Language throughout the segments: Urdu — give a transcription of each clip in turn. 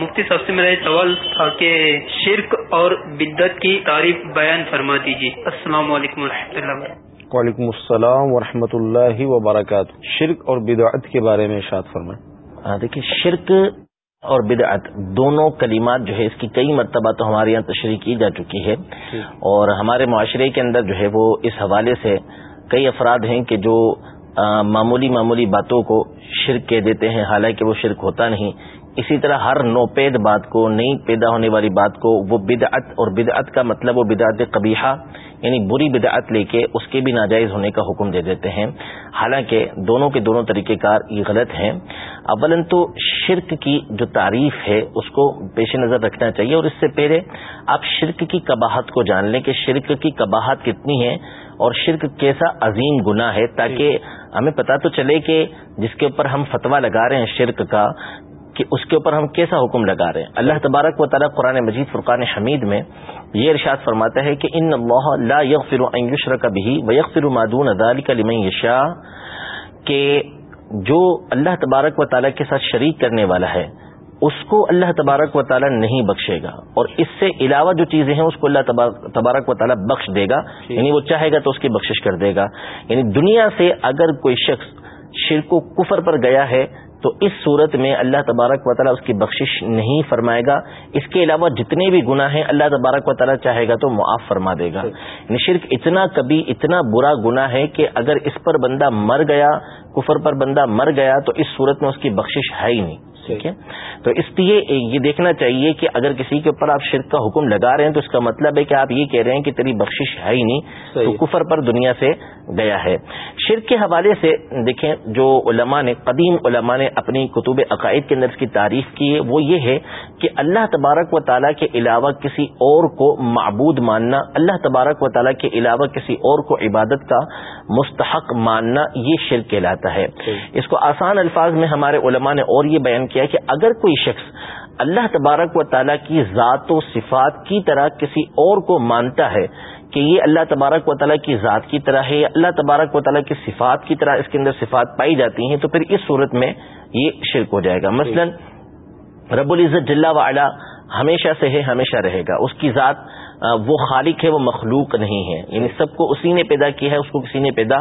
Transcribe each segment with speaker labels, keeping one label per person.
Speaker 1: مفتی صاحب سے میرا سوال تھا کہ شرک اور بدت کی تعریف بیان فرما دیجیے السلام علیکم و رحمۃ اللہ
Speaker 2: وعلیکم السلام ورحمۃ اللہ وبرکاتہ۔ شرک اور بدعت کے بارے میں اشاد فرمائیں۔
Speaker 3: دیکھیے شرک اور بدعت دونوں کلمات جو ہے اس کی کئی مرتبہ تو ہمارے یہاں تشریح کی جا چکی ہے۔ اور ہمارے معاشرے کے اندر جو ہے وہ اس حوالے سے کئی افراد ہیں کہ جو معمولی معمولی باتوں کو شرک کہہ دیتے ہیں۔ حالانکہ وہ شرک ہوتا نہیں۔ اسی طرح ہر نوپید بات کو نئی پیدا ہونے والی بات کو وہ بدعت اور بدعت کا مطلب وہ بدعت قبیحہ یعنی بری بدعت لے کے اس کے بھی ناجائز ہونے کا حکم دے دیتے ہیں۔ حالانکہ دونوں کے دونوں طریقہ کار یہ غلط ہیں۔ اولن تو شرک کی جو تعریف ہے اس کو پیش نظر رکھنا چاہیے۔ اور اس سے پہلے آپ شرک کی قباحت کو جان لیں کہ شرک کی قباحت کتنی ہے اور شرک کیسا عظیم گناہ ہے تاکہ ہمیں پتا تو چلے کہ جس کے اوپر ہم فتوا لگا رہے ہیں شرک کا کہ اس کے اوپر ہم کیسا حکم لگا رہے ہیں؟ اللہ تبارک و تعالیٰ قرآن مجید فرقان حمید میں یہ ارشاد فرماتا ہے کہ ان اللہ لا یغفر ان یشرک به و یغفر ما دون ذلك لمن یشاء کہ جو اللہ تبارک و تعالیٰ کے ساتھ شریک کرنے والا ہے اس کو اللہ تبارک و تعالیٰ نہیں بخشے گا۔ اور اس سے علاوہ جو چیزیں ہیں اس کو اللہ تبارک و تعالیٰ بخش دے گا۔ یعنی وہ چاہے گا تو اس کی بخشش کر دے گا۔ یعنی دنیا سے اگر کوئی شخص شرک و کفر پر گیا ہے تو اس صورت میں اللہ تبارک و تعالیٰ اس کی بخشش نہیں فرمائے گا۔ اس کے علاوہ جتنے بھی گناہ ہیں اللہ تبارک و تعالیٰ چاہے گا تو معاف فرما دے گا۔ یعنی شرک اتنا کبھی اتنا برا گنا ہے کہ اگر اس پر بندہ مر گیا، کفر پر بندہ مر گیا تو اس صورت میں اس کی بخشش ہے ہی نہیں۔ ٹھیک ہے؟ تو اس لیے یہ دیکھنا چاہیے کہ اگر کسی کے اوپر آپ شرک کا حکم لگا رہے ہیں تو اس کا مطلب ہے کہ آپ یہ کہہ رہے ہیں کہ تیری بخشش ہے ہی نہیں تو کفر پر دنیا سے گیا ہے۔ شرک کے حوالے سے دیکھیں جو علماء نے قدیم علماء نے اپنی کتب عقائد کے اندر اس کی تعریف کی ہے وہ یہ ہے کہ اللہ تبارک و تعالیٰ کے علاوہ کسی اور کو معبود ماننا اللہ تبارک و تعالیٰ کے علاوہ کسی اور کو عبادت کا مستحق ماننا یہ شرک کہلاتا ہے۔ اس کو آسان الفاظ میں ہمارے علماء نے اور یہ بیان کیا کہ اگر کوئی شخص اللہ تبارک و تعالیٰ کی ذات و صفات کی طرح کسی اور کو مانتا ہے کہ یہ اللہ تبارک و تعالیٰ کی ذات کی طرح ہے اللہ تبارک و تعالیٰ کی صفات کی طرح اس کے اندر صفات پائی جاتی ہیں تو پھر اس صورت میں یہ شرک ہو جائے گا۔ مثلا رب العزت جل وعلا ہمیشہ سے ہے ہمیشہ رہے گا۔ اس کی ذات وہ خالق ہے وہ مخلوق نہیں ہے۔ یعنی سب کو اسی نے پیدا کیا ہے اس کو کسی نے پیدا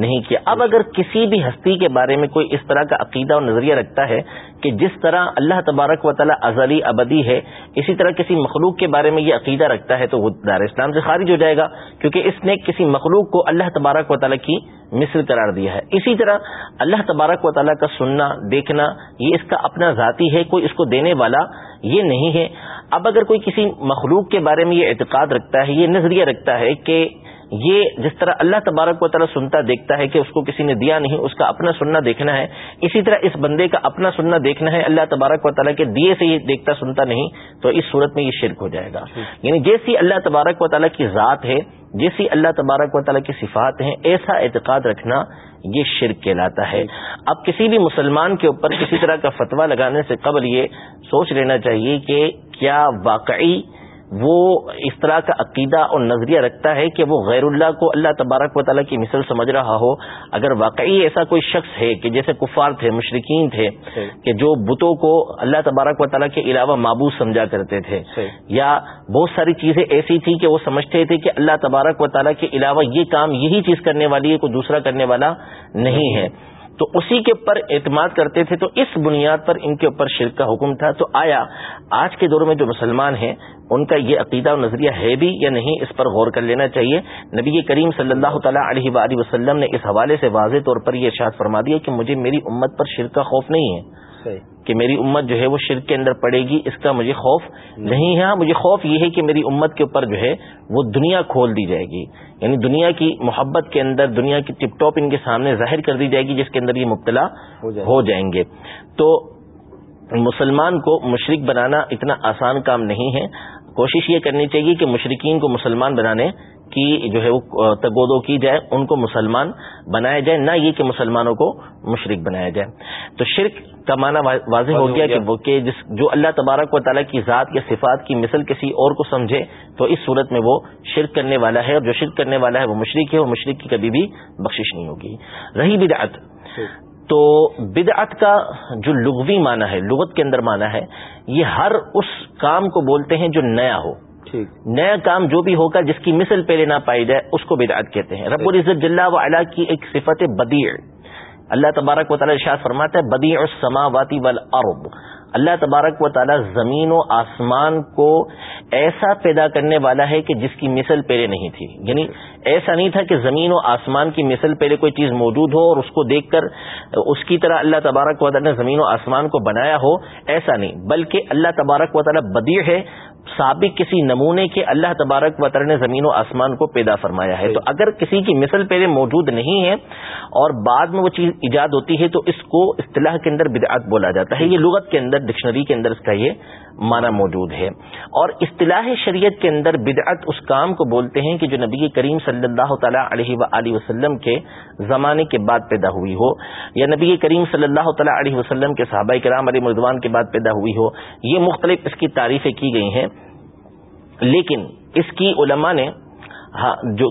Speaker 3: نہیں کیا۔ اب اگر کسی بھی ہستی کے بارے میں کوئی اس طرح کا عقیدہ اور نظریہ رکھتا ہے کہ جس طرح اللہ تبارک و تعالیٰ ازلی ابدی ہے اسی طرح کسی مخلوق کے بارے میں یہ عقیدہ رکھتا ہے تو وہ دار اسلام سے خارج ہو جائے گا کیونکہ اس نے کسی مخلوق کو اللہ تبارک و تعالیٰ کی مثل قرار دیا ہے۔ اسی طرح اللہ تبارک و تعالیٰ کا سننا دیکھنا یہ اس کا اپنا ذاتی ہے کوئی اس کو دینے والا یہ نہیں ہے۔ اب اگر کوئی کسی مخلوق کے بارے میں یہ اعتقاد رکھتا ہے، یہ نظریہ رکھتا ہے کہ یہ جس طرح اللہ تبارک و تعالیٰ سنتا دیکھتا ہے کہ اس کو کسی نے دیا نہیں، اس کا اپنا سننا دیکھنا ہے، اسی طرح اس بندے کا اپنا سننا دیکھنا ہے، اللہ تبارک و تعالیٰ کے دیے سے یہ دیکھتا سنتا نہیں، تو اس صورت میں یہ شرک ہو جائے گا۔ یعنی جیسی اللہ تبارک و تعالیٰ کی ذات ہے، جیسی اللہ تبارک و تعالیٰ کی صفات ہیں، ایسا اعتقاد رکھنا یہ شرک کہلاتا ہے۔ اب کسی بھی مسلمان کے اوپر کسی طرح کا فتویٰ لگانے سے قبل یہ سوچ لینا چاہیے کہ کیا واقعی وہ اس طرح کا عقیدہ اور نظریہ رکھتا ہے کہ وہ غیر اللہ کو اللہ تبارک و تعالیٰ کی مثل سمجھ رہا ہو۔ اگر واقعی ایسا کوئی شخص ہے کہ جیسے کفار تھے مشرقین تھے کہ جو بتوں کو اللہ تبارک و تعالیٰ کے علاوہ معبود سمجھا کرتے تھے۔ یا بہت ساری چیزیں ایسی تھیں کہ وہ سمجھتے تھے کہ اللہ تبارک و تعالیٰ کے علاوہ یہ کام یہی چیز کرنے والی ہے کوئی دوسرا کرنے والا نہیں ہے۔ تو اسی کے اوپر اعتماد کرتے تھے تو اس بنیاد پر ان کے اوپر شرک کا حکم تھا۔ تو آیا آج کے دور میں جو مسلمان ہیں، ان کا یہ عقیدہ و نظریہ ہے بھی یا نہیں، اس پر غور کر لینا چاہیے۔ نبی کریم صلی اللہ تعالیٰ علیہ وآلہ وسلم نے اس حوالے سے واضح طور پر یہ ارشاد فرما دیا کہ مجھے میری امت پر شرک کا خوف نہیں ہے۔ کہ میری امت جو ہے وہ شرک کے اندر پڑے گی اس کا مجھے خوف نہیں ہے۔ ہاں، مجھے خوف یہ ہے کہ میری امت کے اوپر جو ہے وہ دنیا کھول دی جائے گی۔ یعنی دنیا کی محبت کے اندر دنیا کی ٹپ ٹاپ ان کے سامنے ظاہر کر دی جائے گی جس کے اندر یہ مبتلا ہو جائیں گے۔ تو مسلمان کو مشرق بنانا اتنا آسان کام نہیں ہے۔ کوشش یہ کرنی چاہیے کہ مشرقین کو مسلمان بنانے کی جو ہے وہ تگودو کی جائے ان کو مسلمان بنایا جائے نہ یہ کہ مسلمانوں کو مشرق بنایا جائے۔ تو شرک کا معنی واضح ہو گیا کہ وہ کہ جس جو اللہ تبارک و تعالیٰ کی ذات یا صفات کی مثل کسی اور کو سمجھے تو اس صورت میں وہ شرک کرنے والا ہے۔ اور جو شرک کرنے والا ہے وہ مشرق ہے۔ وہ مشرق کی کبھی بھی بخشش نہیں ہوگی۔ رہی بدعت۔ تو بدعت کا جو لغوی معنی ہے لغت کے اندر معنی ہے یہ ہر اس کام کو بولتے ہیں جو نیا ہو۔ نیا کام جو بھی ہوگا جس کی مثل پہلے نہ پائی جائے اس کو بدعت کہتے ہیں۔ رب العزت جل و علا کی ایک صفت بدیع۔ اللہ تبارک و تعالی شاہ فرماتا ہے، بدیع السماواتی والارض۔ اللہ تبارک و تعالی زمین و آسمان کو ایسا پیدا کرنے والا ہے کہ جس کی مثل پہلے نہیں تھی۔ یعنی ایسا نہیں تھا کہ زمین و آسمان کی مثل پہلے کوئی چیز موجود ہو اور اس کو دیکھ کر اس کی طرح اللہ تبارک و تعالی نے زمین و آسمان کو بنایا ہو، ایسا نہیں۔ بلکہ اللہ تبارک و تعالی بدیع ہے۔ سابق کسی نمونے کے اللہ تبارک و تعالی نے زمین و آسمان کو پیدا فرمایا ہے تو اگر کسی کی مثل پہلے موجود نہیں ہے اور بعد میں وہ چیز ایجاد ہوتی ہے تو اس کو اصطلاح کے اندر بدعت بولا جاتا ہے۔ یہ لغت کے اندر ڈکشنری کے اندر اس کا یہ معنی موجود ہے۔ اور اصطلاح شریعت کے اندر بدعت اس کام کو بولتے ہیں کہ جو نبی کریم صلی اللہ تعالیٰ علیہ و وسلم کے زمانے کے بعد پیدا ہوئی ہو یا نبی کریم صلی اللہ تعالیٰ علیہ وسلم کے صحابہ کرام علیہ مردوان کے بعد پیدا ہوئی ہو یہ مختلف اس کی تعریفیں کی گئی ہیں۔ لیکن اس کی علماء نے ہاں، جو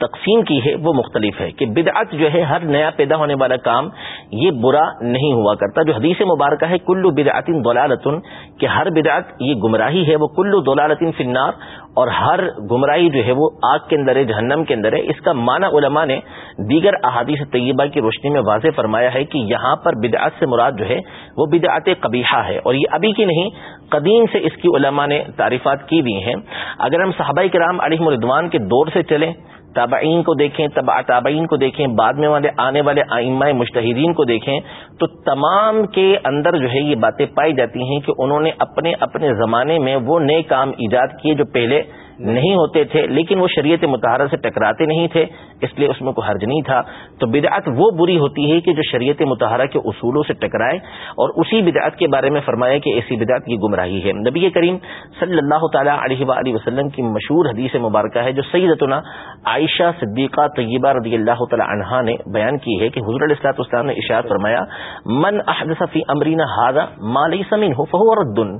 Speaker 3: تقسیم کی ہے، وہ مختلف ہے کہ بدعت جو ہے، ہر نیا پیدا ہونے والا کام، یہ برا نہیں ہوا کرتا۔ جو حدیث مبارکہ ہے، کلو بدعتن دولالتن کہ ہر بدعت یہ گمراہی ہے، وہ کلو دولالتن فنار اور ہر گمراہی جو ہے، وہ آگ کے اندر ہے، جہنم کے اندر ہے۔ اس کا معنی علماء نے دیگر احادیث طیبہ کی روشنی میں واضح فرمایا ہے کہ یہاں پر بدعت سے مراد جو ہے، وہ بدعت قبیحہ ہے۔ اور یہ ابھی کی نہیں، قدیم سے اس کی علماء نے تعریفات کی ہوئی ہیں۔ اگر ہم صحابہ کرام علیہ مردوان کے دور سے چلیں، تابعین کو دیکھیں، تبع تابعین کو دیکھیں، بعد میں والے آنے والے آئمہ مشتحدین کو دیکھیں، تو تمام کے اندر جو ہے یہ باتیں پائی جاتی ہیں کہ انہوں نے اپنے اپنے زمانے میں وہ نئے کام ایجاد کیے جو پہلے نہیں ہوتے تھے، لیکن وہ شریعت متحرہ سے ٹکراتے نہیں تھے، اس لیے اس میں کوئی حرج نہیں تھا۔ تو بدعت وہ بری ہوتی ہے کہ جو شریعت متحرہ کے اصولوں سے ٹکرائے اور اسی بدعت کے بارے میں فرمایا کہ ایسی بدعت کی گمراہی ہے۔ نبی کریم صلی اللہ تعالیٰ علیہ وآلہ وسلم کی مشہور حدیث مبارکہ ہے جو سیدتنا عائشہ صدیقہ طیبہ رضی اللہ تعالیٰ عنہا نے بیان کی ہے کہ حضور علیہ السلاط اسلام نے اشاعت فرمایا، من احدث فی امرینا ہاضا مالی سمین ہو فہو ردن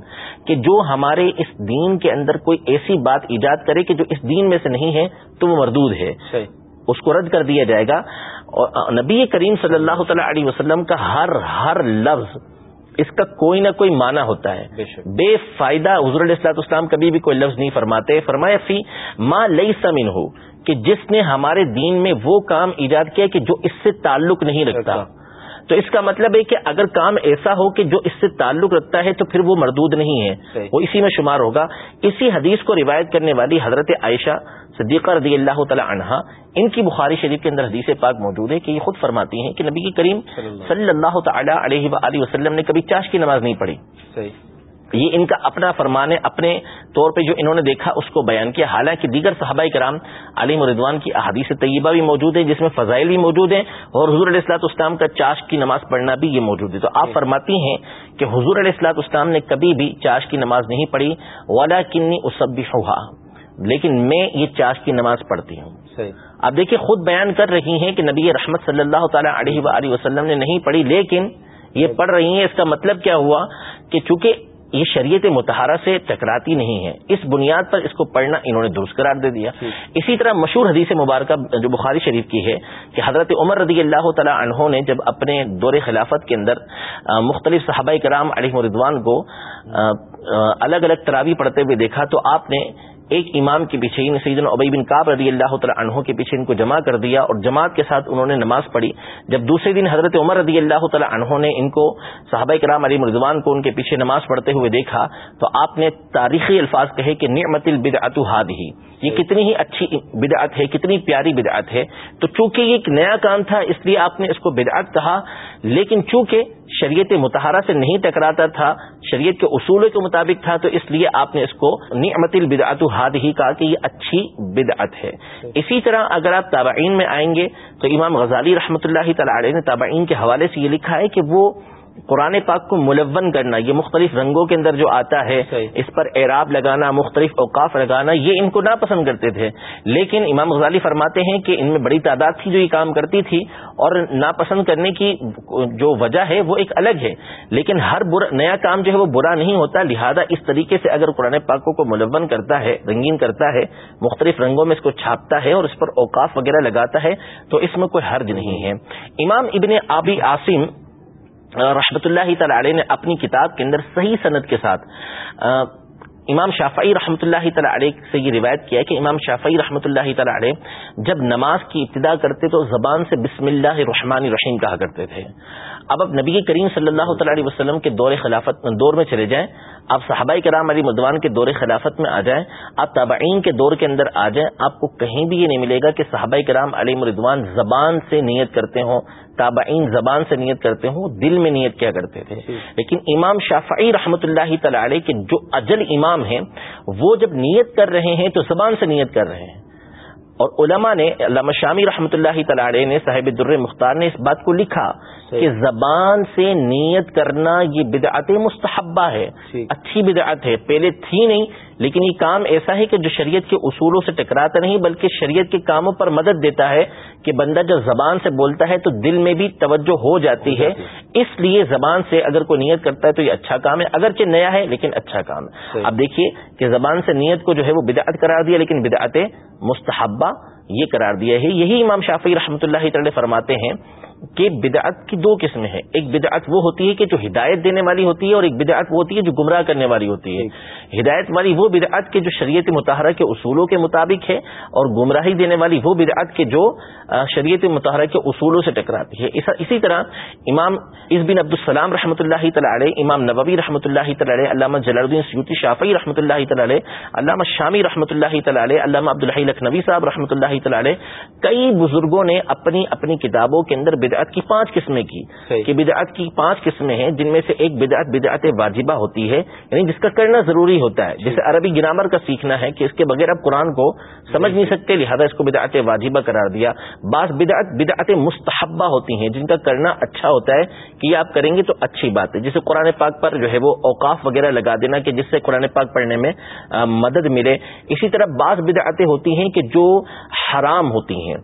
Speaker 3: کہ جو ہمارے اس دین کے اندر کوئی ایسی بات ایجاد کرے کہ جو اس دین میں سے نہیں ہے تو وہ مردود ہے۔ اس کو رد کر دیا جائے گا۔ اور نبی کریم صلی اللہ تعالی علیہ وسلم کا ہر ہر لفظ اس کا کوئی نہ کوئی معنی ہوتا ہے۔ بے فائدہ حضور علیہ السلاط اسلام کبھی بھی کوئی لفظ نہیں فرماتے۔ فرمایا فی ماں لئی سمن ہو کہ جس نے ہمارے دین میں وہ کام ایجاد کیا کہ جو اس سے تعلق نہیں رکھتا۔ اچھا۔ تو اس کا مطلب ہے کہ اگر کام ایسا ہو کہ جو اس سے تعلق رکھتا ہے تو پھر وہ مردود نہیں ہے۔ وہ اسی میں شمار ہوگا۔ اسی حدیث کو روایت کرنے والی حضرت عائشہ صدیقہ رضی اللہ تعالی عنہا ان کی بخاری شریف کے اندر حدیث پاک موجود ہے کہ یہ خود فرماتی ہیں کہ نبی کی کریم صلی اللہ تعالی علیہ وآلہ وسلم نے کبھی چاش کی نماز نہیں پڑھی۔ یہ ان کا اپنا فرمان ہے اپنے طور پہ جو انہوں نے دیکھا اس کو بیان کیا۔ حالانکہ دیگر صحابہ کرام علی مردوان کی احادیث طیبہ بھی موجود ہے جس میں فضائل بھی موجود ہیں اور حضور علیہ السلاط اسلام کا چاش کی نماز پڑھنا بھی یہ موجود ہے۔ تو آپ فرماتی ہیں کہ حضور علیہ السلاط اسلام نے کبھی بھی چاش کی نماز نہیں پڑھی والا کنی اسب بھی لیکن میں یہ چاش کی نماز پڑھتی ہوں۔ اب دیکھیے خود بیان کر رہی ہیں کہ نبی رحمت صلی اللہ تعالی علیہ وآلہ وسلم نے نہیں پڑھی لیکن یہ پڑھ رہی ہیں۔ اس کا مطلب کیا ہوا کہ چونکہ یہ شریعت متحرہ سے ٹکراتی نہیں ہے۔ اس بنیاد پر اس کو پڑھنا انہوں نے درست قرار دے دیا۔ اسی طرح مشہور حدیث مبارکہ جو بخاری شریف کی ہے کہ حضرت عمر رضی اللہ تعالیٰ عنہ نے جب اپنے دور خلافت کے اندر مختلف صحابہ کرام علیہ مردوان کو الگ الگ تراوی پڑھتے ہوئے دیکھا تو آپ نے ایک امام کے پیچھے یعنی سیدن ابئی بن کاب رضی اللہ تعالیٰ عنہ کے پیچھے ان کو جمع کر دیا اور جماعت کے ساتھ انہوں نے نماز پڑھی۔ جب دوسرے دن حضرت عمر رضی اللہ تعالیٰ عنہ نے ان کو صحابہ کرام علی مرضوان کو ان کے پیچھے نماز پڑھتے ہوئے دیکھا، تو آپ نے تاریخی الفاظ کہے کہ نعمت البدعت ہاد ہی یہ کتنی ہی اچھی بدعت ہے، کتنی پیاری بدعت ہے۔ تو چونکہ یہ ایک نیا کام تھا، اس لیے آپ نے اس کو بدعت کہا، لیکن چونکہ شریعت متحرہ سے نہیں ٹکراتا تھا، شریعت کے اصولوں کے مطابق تھا، تو اس لیے آپ نے اس کو نعمت البدعت ہاد ہی کہا کہ یہ اچھی بدعت ہے۔ اسی طرح اگر آپ تابعین میں آئیں گے، تو امام غزالی رحمۃ اللہ تعالی علیہ نے تابعین کے حوالے سے یہ لکھا ہے کہ وہ قرآن پاک کو ملون کرنا یہ مختلف رنگوں کے اندر جو آتا ہے اس پر اعراب لگانا مختلف اوقاف لگانا یہ ان کو ناپسند کرتے تھے۔ لیکن امام غزالی فرماتے ہیں کہ ان میں بڑی تعداد تھی جو یہ کام کرتی تھی اور ناپسند کرنے کی جو وجہ ہے وہ ایک الگ ہے۔ لیکن ہر برا نیا کام جو ہے وہ برا نہیں ہوتا لہذا اس طریقے سے اگر قرآن پاکوں کو ملون کرتا ہے رنگین کرتا ہے مختلف رنگوں میں اس کو چھاپتا ہے اور اس پر اوقاف وغیرہ لگاتا ہے تو اس میں کوئی حرج نہیں ہے۔ امام ابن آبی عاصم رحمت اللہ تعالی علیہ نے اپنی کتاب کے اندر صحیح صنعت کے ساتھ امام شافعی رحمۃ اللہ تعالی علیہ سے یہ روایت کیا ہے کہ امام شافعی رحمۃ اللہ تعالی علیہ جب نماز کی ابتدا کرتے تو زبان سے بسم اللہ الرحمن الرحیم کہا کرتے تھے۔ اب اب نبی کریم صلی اللہ تعالی علیہ وسلم کے دور خلافت دور میں چلے جائیں آپ صحابہ کرام علی مدوان کے دور خلافت میں آ جائیں آپ تابعین کے دور کے اندر آ جائیں آپ کو کہیں بھی یہ نہیں ملے گا کہ صحابہ کرام علی مردوان زبان سے نیت کرتے ہوں تابعین زبان سے نیت کرتے ہوں دل میں نیت کیا کرتے تھے۔ لیکن امام شافعی رحمۃ اللہ تعالی کے جو اجل امام ہیں وہ جب نیت کر رہے ہیں تو زبان سے نیت کر رہے ہیں۔ اور علماء نے علامہ شامی رحمۃ اللہ تعالی نے صاحب در مختار نے اس بات کو لکھا کہ زبان سے نیت کرنا یہ بدعت مستحبہ ہے۔ اچھی بدعت ہے۔ پہلے تھی نہیں لیکن یہ کام ایسا ہے کہ جو شریعت کے اصولوں سے ٹکراتا نہیں بلکہ شریعت کے کاموں پر مدد دیتا ہے کہ بندہ جب زبان سے بولتا ہے تو دل میں بھی توجہ ہو جاتی ہے۔ اس لیے زبان سے اگر کوئی نیت کرتا ہے تو یہ اچھا کام ہے اگرچہ نیا ہے لیکن اچھا کام ہے۔ اب دیکھیے کہ زبان سے نیت کو جو ہے وہ بدعت قرار دیا لیکن بدعت مستحبہ یہ قرار دیا ہے۔ یہی امام شافی رحمۃ اللہ تعالی فرماتے ہیں کہ بدعت کی دو قسمیں ہیں۔ ایک بدعت وہ ہوتی ہے کہ جو ہدایت دینے والی ہوتی ہے اور ایک بدعت وہ ہوتی ہے جو گمراہ کرنے والی ہوتی ہے۔ ہدایت والی وہ بدعت کے جو شریعت متحرہ کے اصولوں کے مطابق ہے اور گمراہی دینے والی وہ بدعت کے جو شریعت متحرہ کے اصولوں سے ٹکراتی ہے۔ اسی طرح امام اس بن عبدالسلام رحمۃ اللہ تعالی امام نبوی رحمۃ اللہ تعالی علامہ جلال الدین سیوتی شافی رحمۃ اللہ تعالی علامہ شامی رحمۃ اللہ تعالی علامہ عبدالحی لکھنوی صاحب رحمۃ اللہ تعالی کئی بزرگوں نے اپنی اپنی کتابوں کے اندر بدعت کی پانچ قسمیں کی کہ بدعت کی پانچ قسمیں ہیں جن میں سے ایک بدعت بدعت واجبہ ہوتی ہے یعنی جس کا کرنا ضروری ہوتا ہے۔ جسے عربی گرامر کا سیکھنا ہے کہ اس کے بغیر اب قرآن کو سمجھ نہیں سکتے لہذا اس کو بدعت واجبہ قرار دیا۔ بعض بدعت بدعت مستحبہ ہوتی ہیں جن کا کرنا اچھا ہوتا ہے کہ یہ آپ کریں گے تو اچھی بات ہے۔ جسے قرآن پاک پر جو ہے وہ اوقاف وغیرہ لگا دینا کہ جس سے قرآن پاک پڑھنے میں مدد ملے۔ اسی طرح بعض بدعتیں ہوتی ہیں کہ جو حرام ہوتی ہیں۔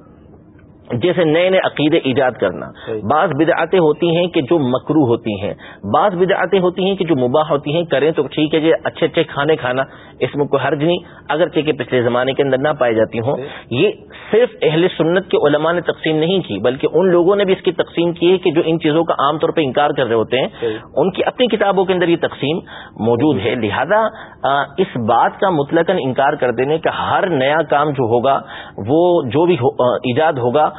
Speaker 3: جیسے نئے نئے عقیدے ایجاد کرنا۔ بعض بدعتیں ہوتی ہیں کہ جو مکرو ہوتی ہیں۔ بعض بدعتیں ہوتی ہیں کہ جو مباح ہوتی ہیں کریں تو ٹھیک ہے جی اچھے اچھے کھانے کھانا اس میں کوئی حرج نہیں۔ اگرچہ کہ پچھلے زمانے کے اندر نہ پائی جاتی ہوں یہ صرف اہل سنت کے علماء نے تقسیم نہیں کی بلکہ ان لوگوں نے بھی اس کی تقسیم کی ہے کہ جو ان چیزوں کا عام طور پہ انکار کر رہے ہوتے ہیں ان کی اپنی کتابوں کے اندر یہ تقسیم موجود ہے۔ لہذا اس بات کا مطلق انکار کر دینے کا ہر نیا کام جو ہوگا وہ جو بھی ایجاد ہوگا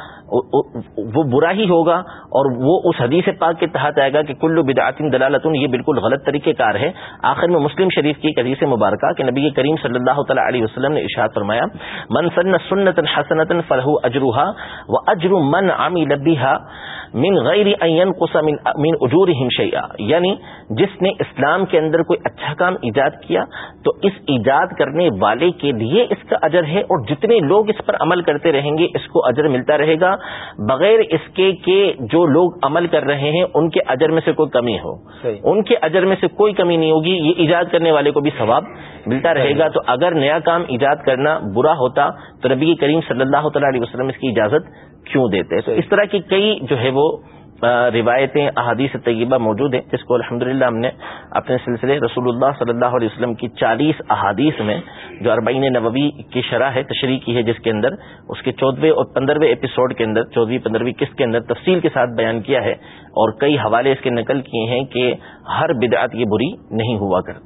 Speaker 3: وہ برا ہی ہوگا اور وہ اس حدیث پاک کے تحت آئے گا کہ کلو بدعتن دلالتن، یہ بالکل غلط طریقہ کار ہے۔ آخر میں مسلم شریف کی ایک حدیث مبارکہ کہ نبی کریم صلی اللہ تعالیٰ علیہ وسلم نے اشاعت فرمایا، من سن سنت حسنت فلح اجروہا و اجر من عمی لبیحا من غیر من من اجورہم شیئا. یعنی جس نے اسلام کے اندر کوئی اچھا کام ایجاد کیا تو اس ایجاد کرنے والے کے لیے اس کا اجر ہے اور جتنے لوگ اس پر عمل کرتے رہیں گے اس کو اجر ملتا رہے گا۔ بغیر اس کے کہ جو لوگ عمل کر رہے ہیں ان کے اجر میں سے کوئی کمی ہو۔ ان کے اجر میں سے کوئی کمی نہیں ہوگی یہ ایجاد کرنے والے کو بھی ثواب ملتا رہے گا تو اگر نیا کام ایجاد کرنا برا ہوتا تو نبی کریم صلی اللہ تعالی علیہ وسلم اس کی اجازت کیوں دیتے؟ تو اس طرح کی کئی جو ہے وہ روایتیں، احادیث طیبہ موجود ہیں، جس کو الحمد ہم نے اپنے سلسلے رسول اللہ صلی اللہ علیہ وسلم کی چالیس احادیث میں، جو اربعین نبوی کی شرح ہے، تشریح کی ہے، جس کے اندر اس کے چودہویں اور پندرہویں ایپیسوڈ کے اندر چودہویں پندرہویں قسط کے اندر تفصیل کے ساتھ بیان کیا ہے اور کئی حوالے اس کے نقل کیے ہیں کہ ہر بدعت یہ بری نہیں ہوا کرتی۔